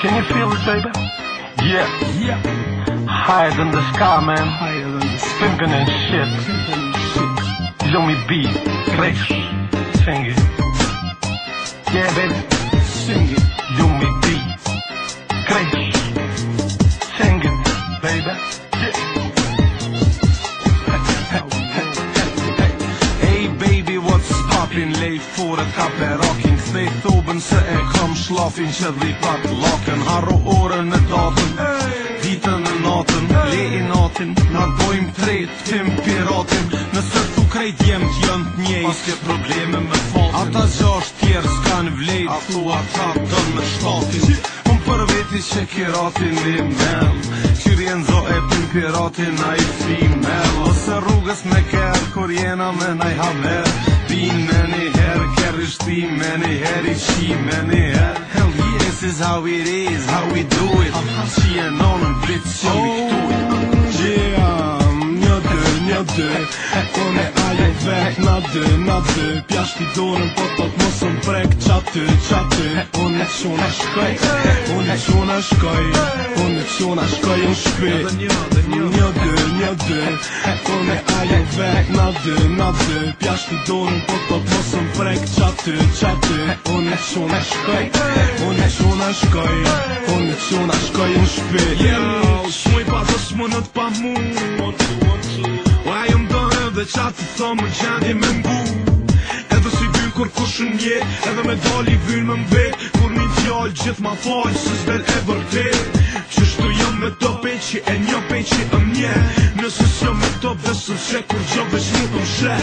Can you feel it, baby? Yeah. Yeah. Higher than the sky, man. Higher than the sky. Pimpin' and shit. You know me beat. click. Sing it. Yeah, baby. Sing it. You me beat. click. Sing it, baby. Yeah. hey, baby, what's poppin'? Late for the cup at Rocky. i tobën se e kam shlafin që dhe i pak Laken harro orën në datën Vitën e natën Le i natin Na dojmë tret tim piratin Nësër tu krejt jem të jënë të njej probleme me fatin Ata gjasht tjerë s'kan vlejt Ato ata dën me shtatin Un për veti që kiratin dhe mel Qyrien zo e pin piratin a i fi mel Ose rrugës me kërë Kur jena me naj haver many मैंने है क्या रिश्ती मैंने है ऋषि Hell yeah, this is how it is, how we do it she and all bitch, so we do it oh, Yeah dy po Unë e ajo vet na dy, na dy Pjasht prek Qaty, qaty Unë e qona shkoj Unë e qona shkoj Unë e qona shkoj në shpi Një dy, një dy Unë e ajo prek Qaty, qaty Unë e qona shkoj Unë e qona shkoj Unë e qona shkoj dhe qatë të më gjendje me mbu Edhe si bynë kur kushën nje Edhe me doli bynë me mbe Kur një fjallë gjithë ma falë Së zbel e vërte Qështu jëmë me do peqi E një peqi e mje Nësë së me do vësën shre Kur gjëmë vësh nuk më shre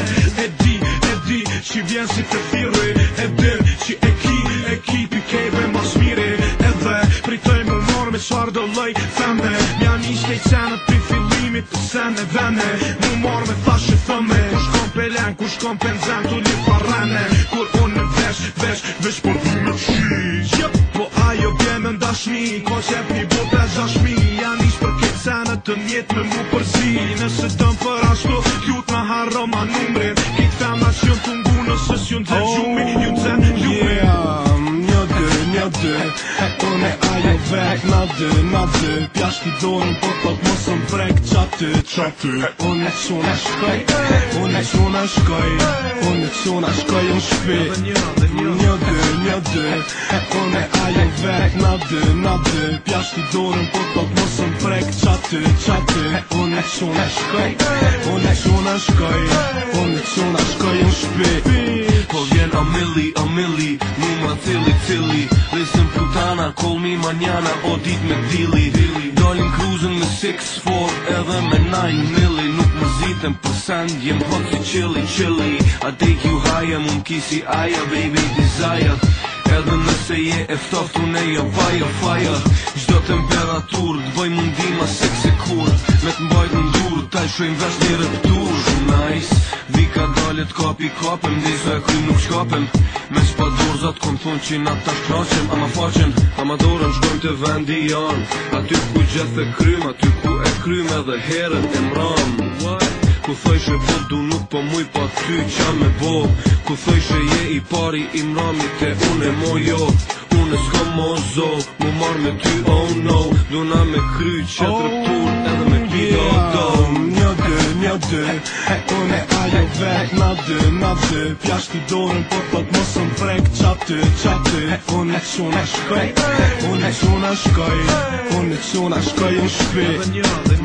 E di, e di, që vjenë si të firë E di, që e ki, e ki Pi kejve ma smire Edhe, pritoj me mërë me qfarë do lej Femme, mja ishte i cenë të pi qimit të sene vene Mu marrë me thashe thëme Ku shkon për len, ku shkon për nxen Tu një parane Kur unë në vesh, vesh, vesh për du me qish yep. Po ajo gjemë në dashmi Ko qep një bu për zashmi Jan ish për këtë sene të njetë me mu për zi Nëse të më për ashtu Kjut në harro ma numrin Këtë fem në shion të ngu nëse s'jun të oh, gjumi Ju të zen, vek Na dy, na dy Pjasht i dojnë po të po, të mos më frek Qa ty, qa ty Unë e qona shkoj Unë e qona shkoj Unë e qona shkoj Unë shpi Një dy, një dy E unë e ajo vek Na dy, na dy Pjasht i dojnë po të po, të mos më frek Qa ty, qa ty Unë e qona shkoj Unë e qona A mili, a mili Mu ma cili, cili Lesën putana, kol mi manjana, odit me dili, dili Dolin kruzën me 6-4 Edhe me 9 mili Nuk më zitem për sand Jem hot si chili, chili I take you higher Mu më kisi aja, baby, desire Edhe nëse je e ftoftu ne jo vajo, vajo Gjdo temperatur, të bëj mundi ma seksikur Me të mbajt në dur, taj shojnë vesh një rëptur Shumë nice fjalit kap i kapem e kuj nuk shkapem Me s'pa dorzat kom thun që na A ma Ama a ama dorën shdojmë të vendi janë Aty ku gjeth e krym, aty ku e krym edhe herën e mram Ku thoj shë bo po du nuk po muj pa ty qa me bo Ku thoj shë je i pari i mrami te une mo jo Unë s'ko mo zo, mu marr me ty oh no Duna me kry që të rëpun oh, edhe me kjo do Një dë, një dë, e une e jo vet Na dy, na dy Pjasht i dorën Por pat mos më frek Qaty, qaty Unë e qona shkoj Unë e shkoj Unë e shkoj në shpi Një dy,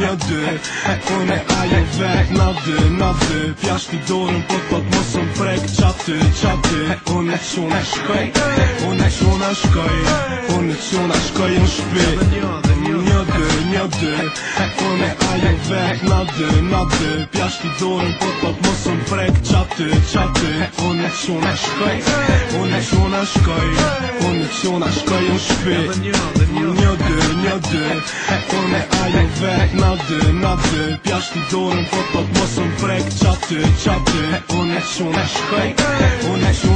një dy Unë e vet Na dy, na dorën Por pat mos më frek Qaty, Unë e qona Unë e shkoj Unë e shkoj Unë shpi Një dy, me ajo vet Na dhe, na dhe, pjasht i dorën Po të prek mosën frek qatë, qatë Unë qona shkoj Unë e qona shkoj Unë e qona shkoj në shpi Një dhe, një dhe Po ajo vet Na dhe, na dhe, pjasht i dorën Po të prek mosën frek qatë, qatë Unë qona shkoj Unë e qona shkoj